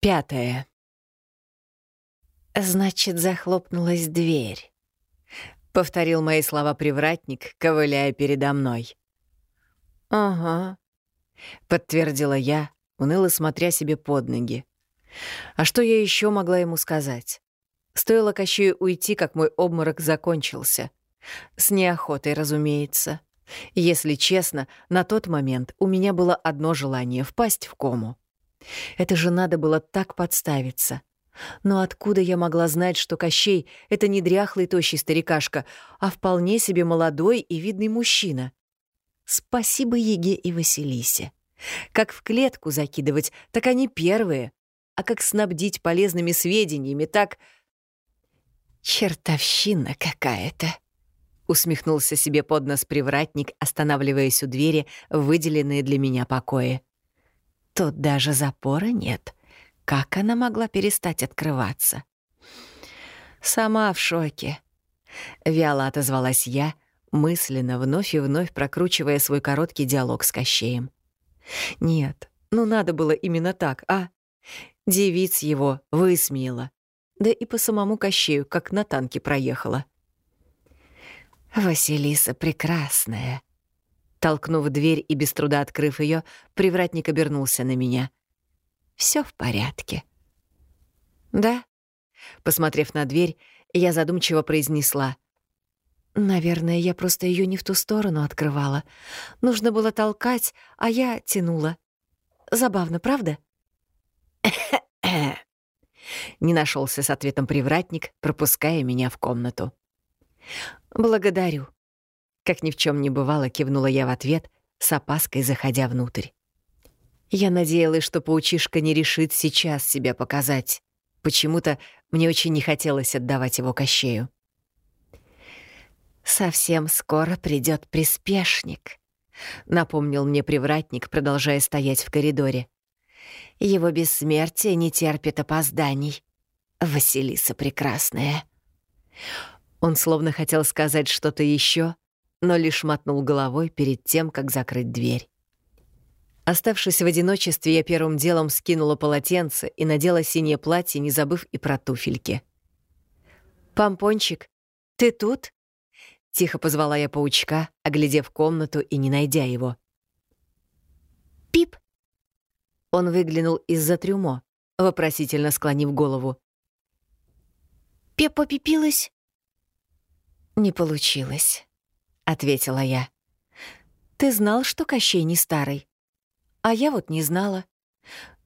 Пятое. «Значит, захлопнулась дверь», — повторил мои слова привратник, ковыляя передо мной. «Ага», — подтвердила я, уныло смотря себе под ноги. А что я еще могла ему сказать? Стоило Кощею уйти, как мой обморок закончился. С неохотой, разумеется. Если честно, на тот момент у меня было одно желание — впасть в кому. Это же надо было так подставиться. Но откуда я могла знать, что Кощей — это не дряхлый тощий старикашка, а вполне себе молодой и видный мужчина? Спасибо Еге и Василисе. Как в клетку закидывать, так они первые. А как снабдить полезными сведениями, так... «Чертовщина какая-то!» — усмехнулся себе под нос привратник, останавливаясь у двери в выделенные для меня покои. Тут даже запора нет. Как она могла перестать открываться? Сама в шоке. Вяло отозвалась я, мысленно вновь и вновь прокручивая свой короткий диалог с Кощеем. Нет, ну надо было именно так, а? Девиц его высмеяла. Да и по самому Кощею, как на танке проехала. «Василиса прекрасная», Толкнув дверь и без труда открыв ее, привратник обернулся на меня. Все в порядке. Да? Посмотрев на дверь, я задумчиво произнесла. Наверное, я просто ее не в ту сторону открывала. Нужно было толкать, а я тянула. Забавно, правда? Не нашелся с ответом привратник, пропуская меня в комнату. Благодарю. Как ни в чем не бывало, кивнула я в ответ, с опаской заходя внутрь. Я надеялась, что паучишка не решит сейчас себя показать. Почему-то мне очень не хотелось отдавать его Кощею. «Совсем скоро придет приспешник», — напомнил мне привратник, продолжая стоять в коридоре. «Его бессмертие не терпит опозданий. Василиса прекрасная». Он словно хотел сказать что-то еще, но лишь мотнул головой перед тем, как закрыть дверь. Оставшись в одиночестве, я первым делом скинула полотенце и надела синее платье, не забыв и про туфельки. «Помпончик, ты тут?» — тихо позвала я паучка, оглядев комнату и не найдя его. «Пип!» Он выглянул из-за трюмо, вопросительно склонив голову. «Пеппа пипилась?» Не получилось ответила я. Ты знал, что Кощей не старый? А я вот не знала.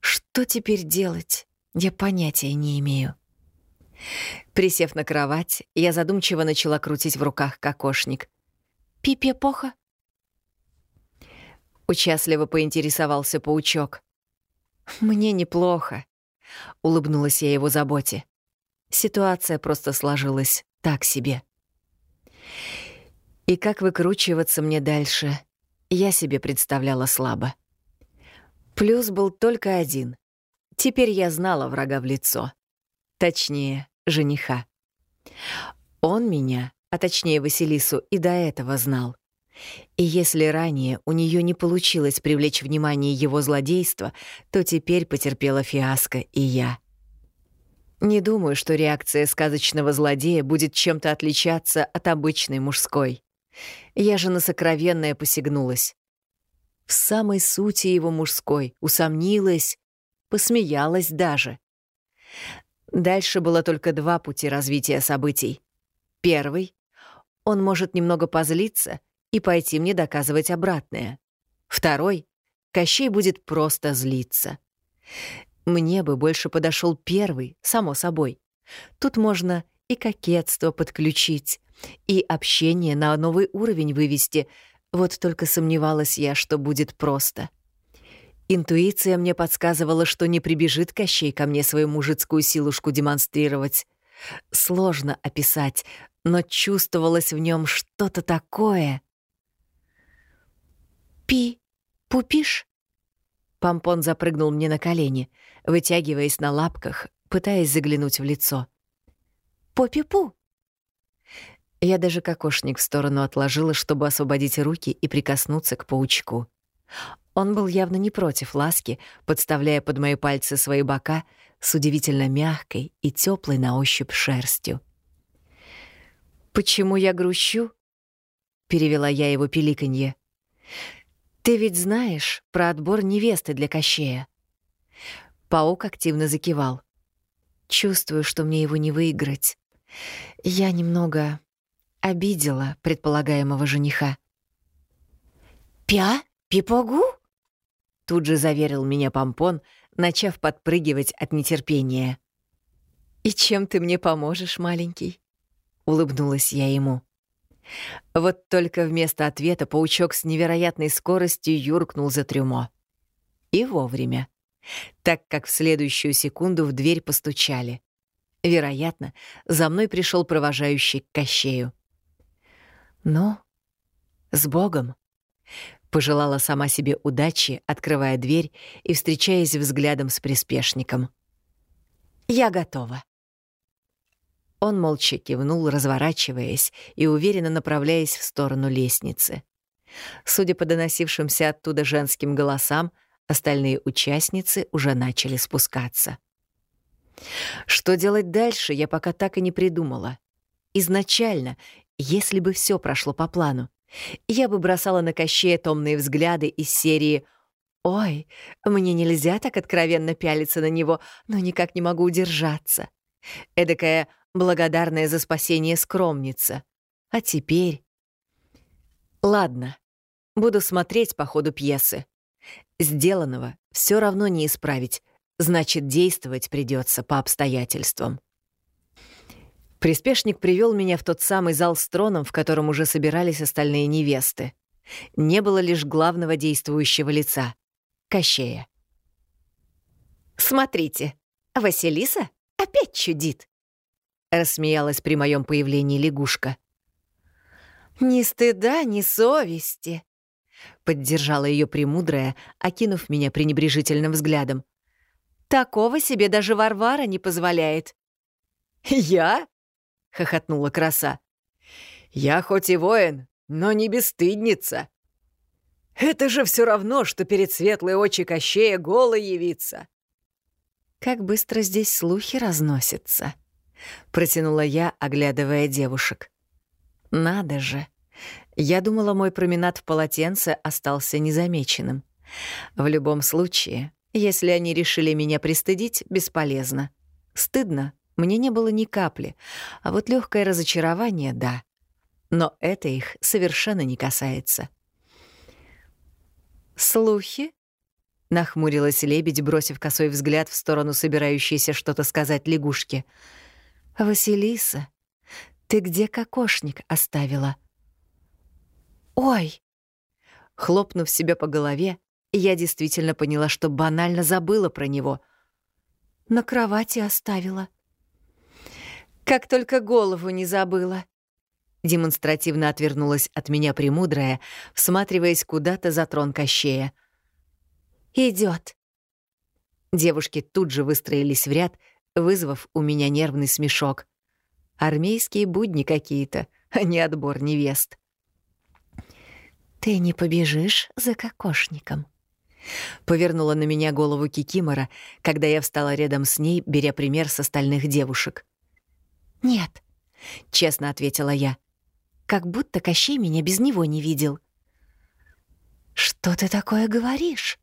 Что теперь делать? Я понятия не имею. Присев на кровать, я задумчиво начала крутить в руках кокошник. «Пипе плохо?» Участливо поинтересовался паучок. «Мне неплохо», — улыбнулась я его заботе. Ситуация просто сложилась так себе. И как выкручиваться мне дальше, я себе представляла слабо. Плюс был только один. Теперь я знала врага в лицо. Точнее, жениха. Он меня, а точнее Василису, и до этого знал. И если ранее у нее не получилось привлечь внимание его злодейства, то теперь потерпела фиаско и я. Не думаю, что реакция сказочного злодея будет чем-то отличаться от обычной мужской. Я же на сокровенное посягнулась. В самой сути его мужской усомнилась, посмеялась даже. Дальше было только два пути развития событий. Первый — он может немного позлиться и пойти мне доказывать обратное. Второй — Кощей будет просто злиться. Мне бы больше подошел первый, само собой. Тут можно и кокетство подключить, и общение на новый уровень вывести. Вот только сомневалась я, что будет просто. Интуиция мне подсказывала, что не прибежит Кощей ко мне свою мужицкую силушку демонстрировать. Сложно описать, но чувствовалось в нем что-то такое. «Пи, пупишь?» Помпон запрыгнул мне на колени, вытягиваясь на лапках, пытаясь заглянуть в лицо. «Попи-пу!» Я даже кокошник в сторону отложила, чтобы освободить руки и прикоснуться к паучку. Он был явно не против ласки, подставляя под мои пальцы свои бока с удивительно мягкой и теплой на ощупь шерстью. «Почему я грущу?» — перевела я его пиликанье. «Ты ведь знаешь про отбор невесты для Кощея?» Паук активно закивал. «Чувствую, что мне его не выиграть. Я немного обидела предполагаемого жениха». «Пя? Пипогу?» Тут же заверил меня помпон, начав подпрыгивать от нетерпения. «И чем ты мне поможешь, маленький?» — улыбнулась я ему. Вот только вместо ответа паучок с невероятной скоростью юркнул за трюмо. И вовремя, так как в следующую секунду в дверь постучали. Вероятно, за мной пришел провожающий к Кощею. «Ну, с Богом!» Пожелала сама себе удачи, открывая дверь и встречаясь взглядом с приспешником. «Я готова». Он молча кивнул, разворачиваясь и уверенно направляясь в сторону лестницы. Судя по доносившимся оттуда женским голосам, остальные участницы уже начали спускаться. Что делать дальше, я пока так и не придумала. Изначально, если бы все прошло по плану, я бы бросала на Кощея томные взгляды из серии «Ой, мне нельзя так откровенно пялиться на него, но никак не могу удержаться». Эдакая благодарная за спасение скромница. А теперь... Ладно, буду смотреть по ходу пьесы. Сделанного все равно не исправить, значит, действовать придется по обстоятельствам. Приспешник привел меня в тот самый зал с троном, в котором уже собирались остальные невесты. Не было лишь главного действующего лица — Кощея. «Смотрите, Василиса опять чудит!» — рассмеялась при моем появлении лягушка. «Ни стыда, ни совести!» — поддержала ее премудрая, окинув меня пренебрежительным взглядом. «Такого себе даже Варвара не позволяет». «Я?» — хохотнула краса. «Я хоть и воин, но не бесстыдница. Это же все равно, что перед светлой очи Кощея голой явиться». «Как быстро здесь слухи разносятся», — протянула я, оглядывая девушек. «Надо же! Я думала, мой променад в полотенце остался незамеченным. В любом случае, если они решили меня пристыдить, бесполезно. Стыдно мне не было ни капли, а вот легкое разочарование — да. Но это их совершенно не касается. «Слухи?» — нахмурилась лебедь, бросив косой взгляд в сторону собирающейся что-то сказать лягушки. «Василиса, ты где кокошник оставила?» «Ой!» Хлопнув себя по голове, я действительно поняла, что банально забыла про него. «На кровати оставила», как только голову не забыла. Демонстративно отвернулась от меня премудрая, всматриваясь куда-то за трон Кощея. Идет. Девушки тут же выстроились в ряд, вызвав у меня нервный смешок. Армейские будни какие-то, а не отбор невест. «Ты не побежишь за кокошником?» Повернула на меня голову Кикимора, когда я встала рядом с ней, беря пример с остальных девушек. «Нет», — честно ответила я. «Как будто Кощей меня без него не видел». «Что ты такое говоришь?»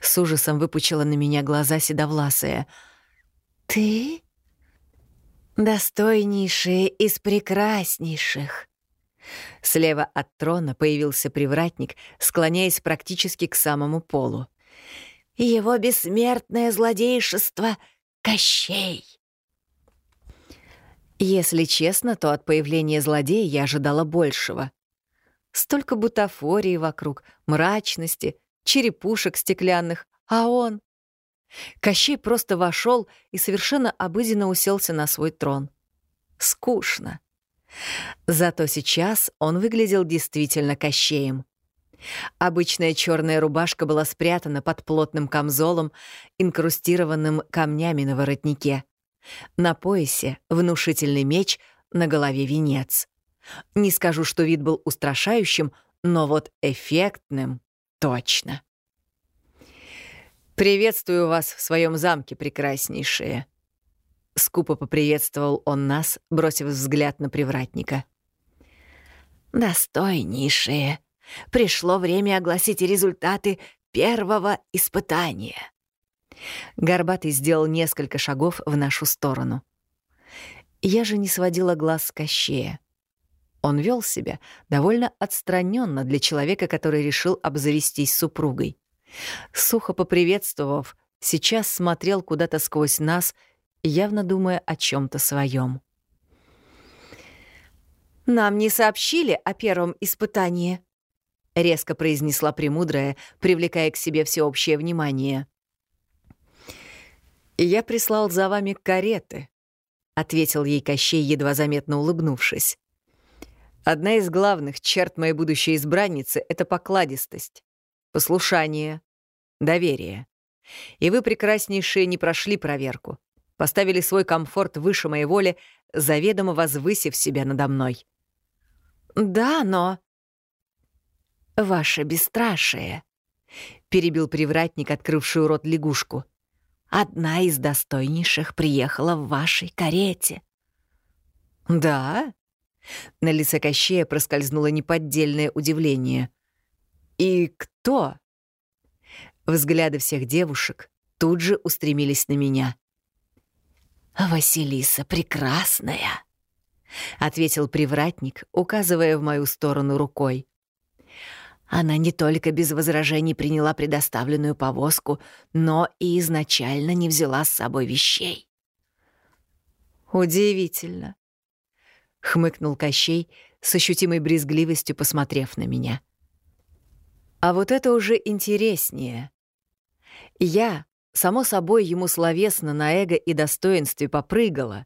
С ужасом выпучила на меня глаза седовласая. «Ты?» «Достойнейшие из прекраснейших». Слева от трона появился привратник, склоняясь практически к самому полу. «Его бессмертное злодейшество — Кощей!» Если честно, то от появления злодея я ожидала большего. Столько бутафории вокруг, мрачности, черепушек стеклянных, а он... Кощей просто вошел и совершенно обыденно уселся на свой трон. Скучно. Зато сейчас он выглядел действительно Кощеем. Обычная черная рубашка была спрятана под плотным камзолом, инкрустированным камнями на воротнике. На поясе внушительный меч, на голове венец. Не скажу, что вид был устрашающим, но вот эффектным — точно. «Приветствую вас в своем замке, прекраснейшие!» Скупо поприветствовал он нас, бросив взгляд на привратника. «Достойнейшие! Пришло время огласить результаты первого испытания!» Горбатый сделал несколько шагов в нашу сторону. Я же не сводила глаз с Кощея. Он вел себя довольно отстраненно для человека, который решил обзавестись супругой. Сухо поприветствовав, сейчас смотрел куда-то сквозь нас, явно думая о чем то своем. «Нам не сообщили о первом испытании», — резко произнесла Премудрая, привлекая к себе всеобщее внимание. «Я прислал за вами кареты», — ответил ей Кощей, едва заметно улыбнувшись. «Одна из главных черт моей будущей избранницы — это покладистость, послушание, доверие. И вы, прекраснейшие, не прошли проверку, поставили свой комфорт выше моей воли, заведомо возвысив себя надо мной». «Да, но...» «Ваше бесстрашие», — перебил привратник, открывший рот лягушку. Одна из достойнейших приехала в вашей карете». «Да?» На лице Кощея проскользнуло неподдельное удивление. «И кто?» Взгляды всех девушек тут же устремились на меня. «Василиса прекрасная», — ответил привратник, указывая в мою сторону рукой. Она не только без возражений приняла предоставленную повозку, но и изначально не взяла с собой вещей. «Удивительно», — хмыкнул Кощей, с ощутимой брезгливостью посмотрев на меня. «А вот это уже интереснее. Я, само собой, ему словесно на эго и достоинстве попрыгала,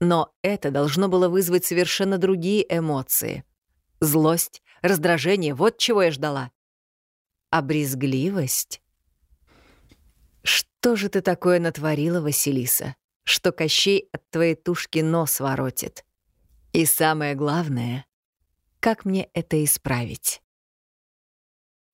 но это должно было вызвать совершенно другие эмоции. Злость, раздражение — вот чего я ждала. А брезгливость? Что же ты такое натворила, Василиса, что Кощей от твоей тушки нос воротит? И самое главное, как мне это исправить?